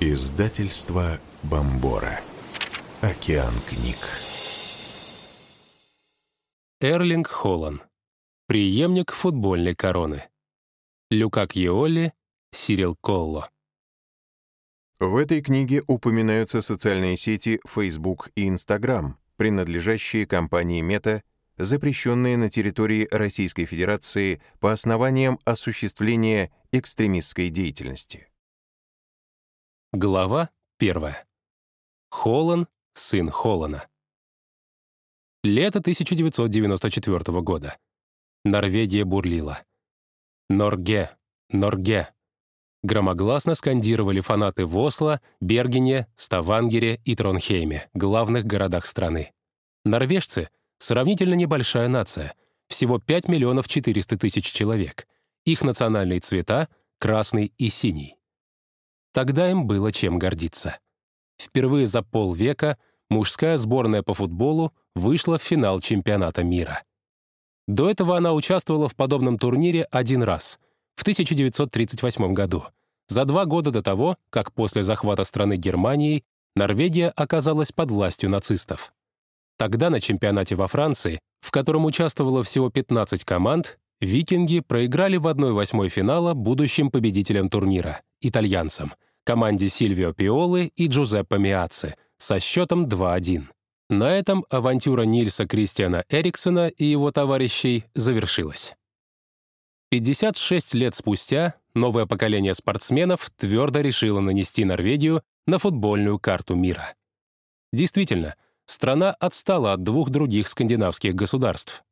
Издательство Бомбора. Океан книг. Эрлинг Холлан. Приемник футбольной короны. Люкак Йоли, Сирил Колло. В этой книге упоминаются социальные сети Facebook и Instagram, принадлежащие компании Meta, запрещенные на территории Российской Федерации по основаниям осуществления экстремистской деятельности. Глава первая. Холлан, сын Холлана. Лето 1994 года. Норвегия бурлила. «Норге! Норге!» Громогласно скандировали фанаты в Осло, Бергене, Ставангере и Тронхейме, главных городах страны. Норвежцы — сравнительно небольшая нация, всего 5 миллионов 400 тысяч человек. Их национальные цвета — красный и синий. Тогда им было чем гордиться. Впервые за полвека мужская сборная по футболу вышла в финал чемпионата мира. До этого она участвовала в подобном турнире один раз, в 1938 году, за два года до того, как после захвата страны Германией Норвегия оказалась под властью нацистов. Тогда на чемпионате во Франции, в котором участвовало всего 15 команд, викинги проиграли в 1-8 финала будущим победителям турнира — итальянцам, команде Сильвио Пиолы и Джузеппе Миаци со счетом 2-1. На этом авантюра Нильса Кристиана Эриксона и его товарищей завершилась. 56 лет спустя новое поколение спортсменов твердо решило нанести Норвегию на футбольную карту мира. Действительно, страна отстала от двух других скандинавских государств.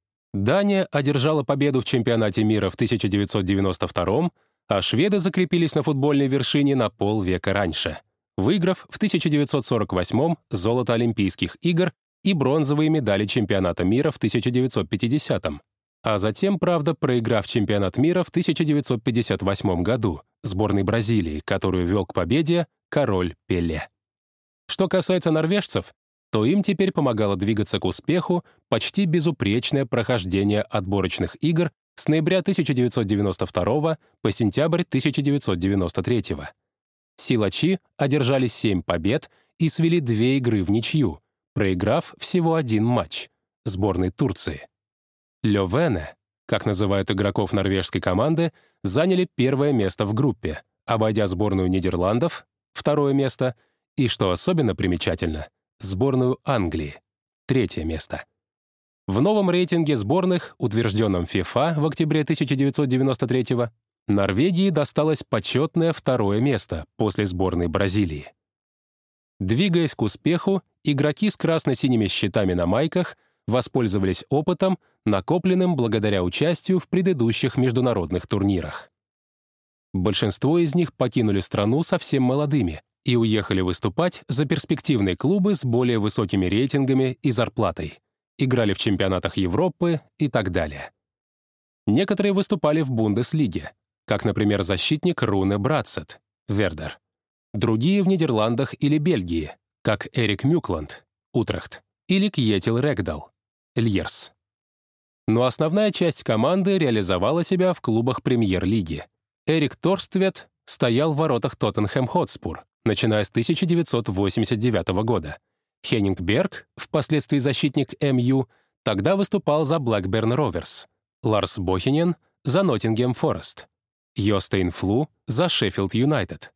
Дания одержала победу в чемпионате мира в 1992 а шведы закрепились на футбольной вершине на полвека раньше, выиграв в 1948-м золото Олимпийских игр и бронзовые медали чемпионата мира в 1950-м, а затем, правда, проиграв чемпионат мира в 1958 году сборной Бразилии, которую вел к победе король Пеле. Что касается норвежцев, то им теперь помогало двигаться к успеху почти безупречное прохождение отборочных игр с ноября 1992 по сентябрь 1993. Силачи одержали 7 побед и свели две игры в ничью, проиграв всего один матч — сборной Турции. Лёвене, как называют игроков норвежской команды, заняли первое место в группе, обойдя сборную Нидерландов, второе место, и, что особенно примечательно, сборную Англии, третье место — в новом рейтинге сборных, утвержденном FIFA в октябре 1993 Норвегии досталось почетное второе место после сборной Бразилии. Двигаясь к успеху, игроки с красно-синими щитами на майках воспользовались опытом, накопленным благодаря участию в предыдущих международных турнирах. Большинство из них покинули страну совсем молодыми и уехали выступать за перспективные клубы с более высокими рейтингами и зарплатой играли в чемпионатах Европы и так далее. Некоторые выступали в Бундеслиге, как, например, защитник Руне Братсет, Вердер. Другие в Нидерландах или Бельгии, как Эрик Мюкланд, Утрехт, или Кьетил Регдал, Льерс. Но основная часть команды реализовала себя в клубах премьер-лиги. Эрик Торствет стоял в воротах Тоттенхэм Хотспур, начиная с 1989 года, Хеннинг Берг, впоследствии защитник МЮ, тогда выступал за Блэкберн Роверс, Ларс Бохинен — за Ноттингем Форест, Йостейн Флу — за Шеффилд Юнайтед,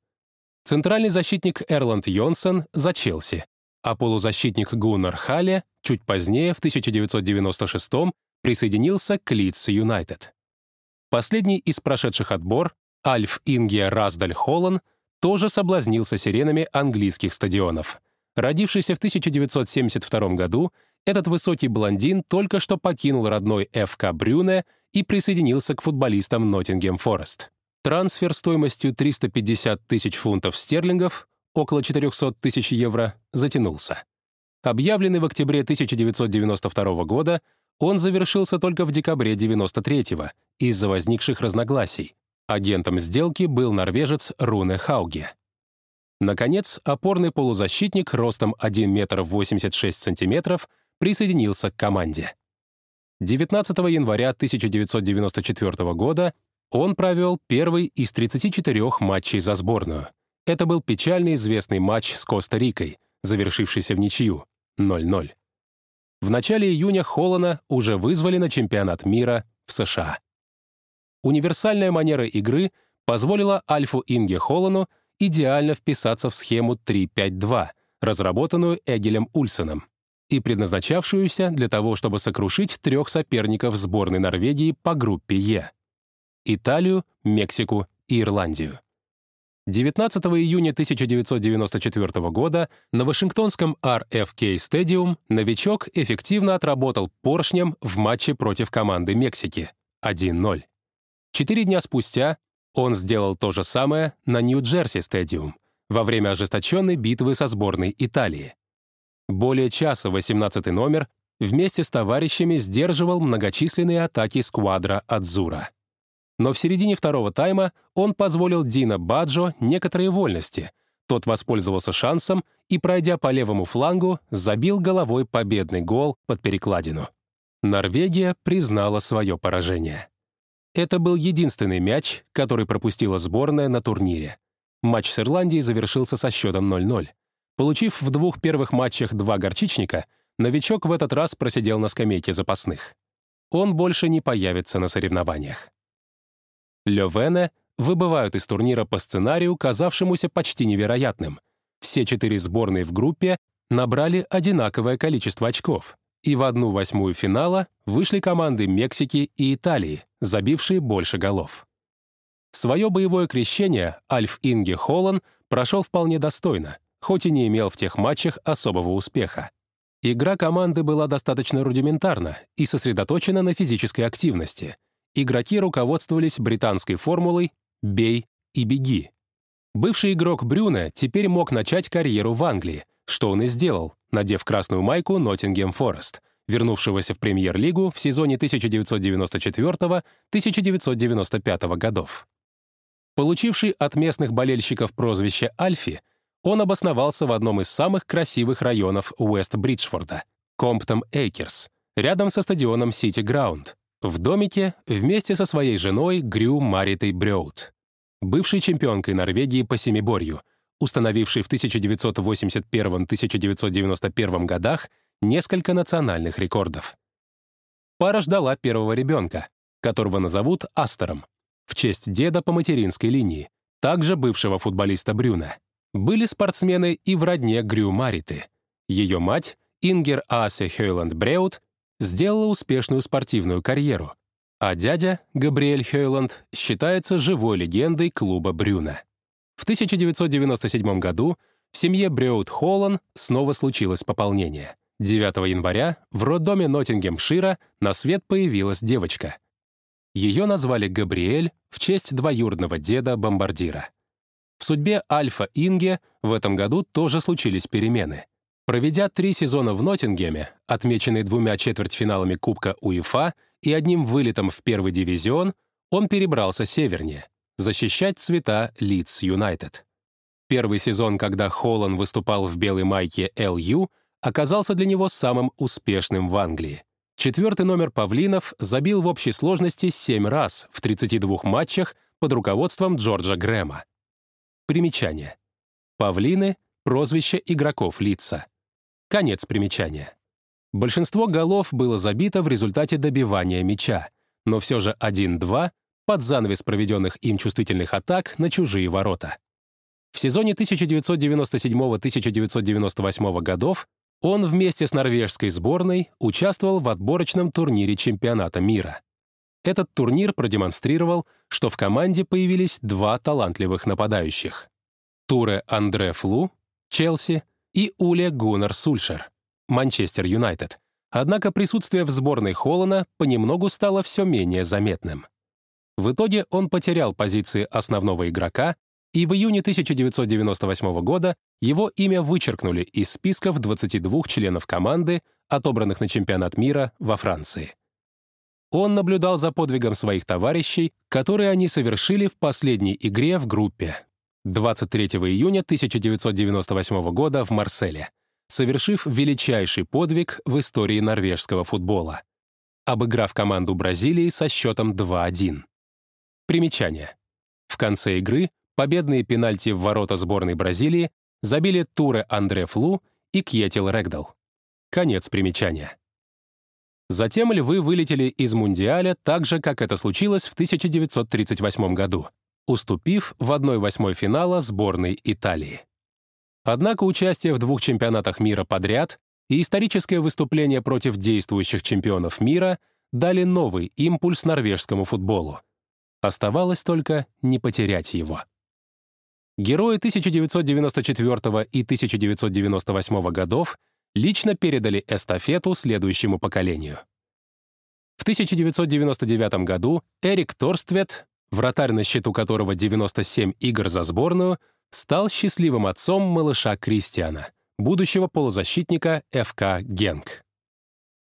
центральный защитник Эрланд Йонсон — за Челси, а полузащитник Гуннар Хале чуть позднее, в 1996 присоединился к Лидс Юнайтед. Последний из прошедших отбор, Альф Инге Расдаль Холанн, тоже соблазнился сиренами английских стадионов — Родившийся в 1972 году, этот высокий блондин только что покинул родной ФК Брюне и присоединился к футболистам Ноттингем Форест. Трансфер стоимостью 350 тысяч фунтов стерлингов, около 400 тысяч евро, затянулся. Объявленный в октябре 1992 года, он завершился только в декабре 1993 из-за возникших разногласий. Агентом сделки был норвежец Руне Хауге. Наконец, опорный полузащитник ростом 1 метр 86 сантиметров присоединился к команде. 19 января 1994 года он провел первый из 34 матчей за сборную. Это был печально известный матч с Коста-Рикой, завершившийся в ничью 0-0. В начале июня Холлана уже вызвали на чемпионат мира в США. Универсальная манера игры позволила Альфу Инге Холлану идеально вписаться в схему 3-5-2, разработанную Эгелем Ульсеном и предназначавшуюся для того, чтобы сокрушить трех соперников сборной Норвегии по группе Е — Италию, Мексику и Ирландию. 19 июня 1994 года на Вашингтонском RFK Stadium новичок эффективно отработал поршнем в матче против команды Мексики 1-0. Четыре дня спустя он сделал то же самое на Нью-Джерси Стадиум во время ожесточенной битвы со сборной Италии. Более часа 18-й номер вместе с товарищами сдерживал многочисленные атаки сквадра Адзура. Но в середине второго тайма он позволил Дина Баджо некоторые вольности. Тот воспользовался шансом и, пройдя по левому флангу, забил головой победный гол под перекладину. Норвегия признала свое поражение. Это был единственный мяч, который пропустила сборная на турнире. Матч с Ирландией завершился со счетом 0-0. Получив в двух первых матчах два горчичника, новичок в этот раз просидел на скамейке запасных. Он больше не появится на соревнованиях. Лёвене выбывают из турнира по сценарию, казавшемуся почти невероятным. Все четыре сборные в группе набрали одинаковое количество очков, и в одну восьмую финала вышли команды Мексики и Италии, забившие больше голов. Свое боевое крещение Альф Инге Холлан прошел вполне достойно, хоть и не имел в тех матчах особого успеха. Игра команды была достаточно рудиментарна и сосредоточена на физической активности. Игроки руководствовались британской формулой «бей и беги». Бывший игрок Брюне теперь мог начать карьеру в Англии, что он и сделал, надев красную майку Ноттингем Форест, вернувшегося в премьер-лигу в сезоне 1994-1995 годов. Получивший от местных болельщиков прозвище «Альфи», он обосновался в одном из самых красивых районов Уэст-Бриджфорда — Комптон-Эйкерс, рядом со стадионом Сити Граунд, в домике вместе со своей женой Грю Маритой Браут, бывшей чемпионкой Норвегии по семиборью, установившей в 1991-1991 годах несколько национальных рекордов. Пара ждала первого ребенка, которого назовут Астером, в честь деда по материнской линии, также бывшего футболиста Брюна. Были спортсмены и в родне Грю Мариты. Ее мать, Ингер Асе Хейланд Бреут, сделала успешную спортивную карьеру, а дядя, Габриэль Хейланд, считается живой легендой клуба Брюна. В 1997 году в семье Бреут Холлан снова случилось пополнение. 9 января в роддоме Ноттингемшира на свет появилась девочка. Ее назвали Габриэль в честь двоюродного деда-бомбардира. В судьбе Альфа Инге в этом году тоже случились перемены. Проведя три сезона в Ноттингеме, отмеченный двумя четвертьфиналами Кубка УЕФА и одним вылетом в первый дивизион, он перебрался севернее, защищать цвета Лидс Юнайтед. Первый сезон, когда Холлан выступал в белой майке ЛЮ, оказался для него самым успешным в Англии. Четвертый номер Павлинов забил в общей сложности 7 раз в 32 матчах под руководством Джорджа Грэма. Примечание. Павлины — прозвище игроков лица. Конец примечания. Большинство голов было забито в результате добивания мяча, но все же 1-2 под занавес проведенных им чувствительных атак на чужие ворота. В сезоне 1997-1998 годов он вместе с норвежской сборной участвовал в отборочном турнире чемпионата мира. Этот турнир продемонстрировал, что в команде появились два талантливых нападающих. Туре Андре Флу, Челси, и Уле Гуннар Сульшер, Манчестер Юнайтед. Однако присутствие в сборной Холлана понемногу стало все менее заметным. В итоге он потерял позиции основного игрока и в июне 1998 года его имя вычеркнули из списков 22 членов команды, отобранных на чемпионат мира во Франции. Он наблюдал за подвигом своих товарищей, которые они совершили в последней игре в группе 23 июня 1998 года в Марселе, совершив величайший подвиг в истории норвежского футбола, обыграв команду Бразилии со счетом 2-1. Примечание. В конце игры победные пенальти в ворота сборной Бразилии забили Туре Андре Флу и Кьетил Регдал. Конец примечания. Затем львы вылетели из Мундиаля так же, как это случилось в 1938 году, уступив в 1-8 финала сборной Италии. Однако участие в двух чемпионатах мира подряд и историческое выступление против действующих чемпионов мира дали новый импульс норвежскому футболу. Оставалось только не потерять его. Герои 1994 и 1998 годов лично передали эстафету следующему поколению. В 1999 году Эрик Торствет, вратарь на счету которого 97 игр за сборную, стал счастливым отцом малыша Кристиана, будущего полузащитника ФК «Генк».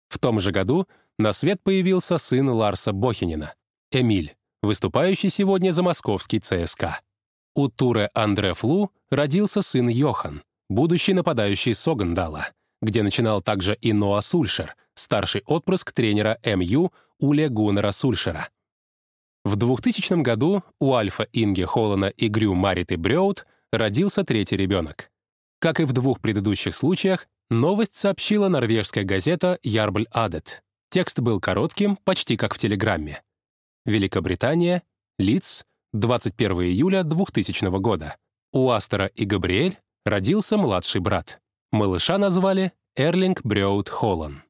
В том же году на свет появился сын Ларса Бохинина, Эмиль, выступающий сегодня за московский ЦСКА. У Туре Андре Флу родился сын Йохан, будущий нападающий Согандала, где начинал также и Ноа Сульшер, старший отпрыск тренера МЮ Уле Гуннера Сульшера. В 2000 году у Альфа Инге Холлана и Грю Мариты Брёут родился третий ребенок. Как и в двух предыдущих случаях, новость сообщила норвежская газета «Ярбль Адет». Текст был коротким, почти как в телеграмме. Великобритания, Лидс, 21 июля 2000 года. У Астера и Габриэль родился младший брат. Малыша назвали Эрлинг Брёут Холлан.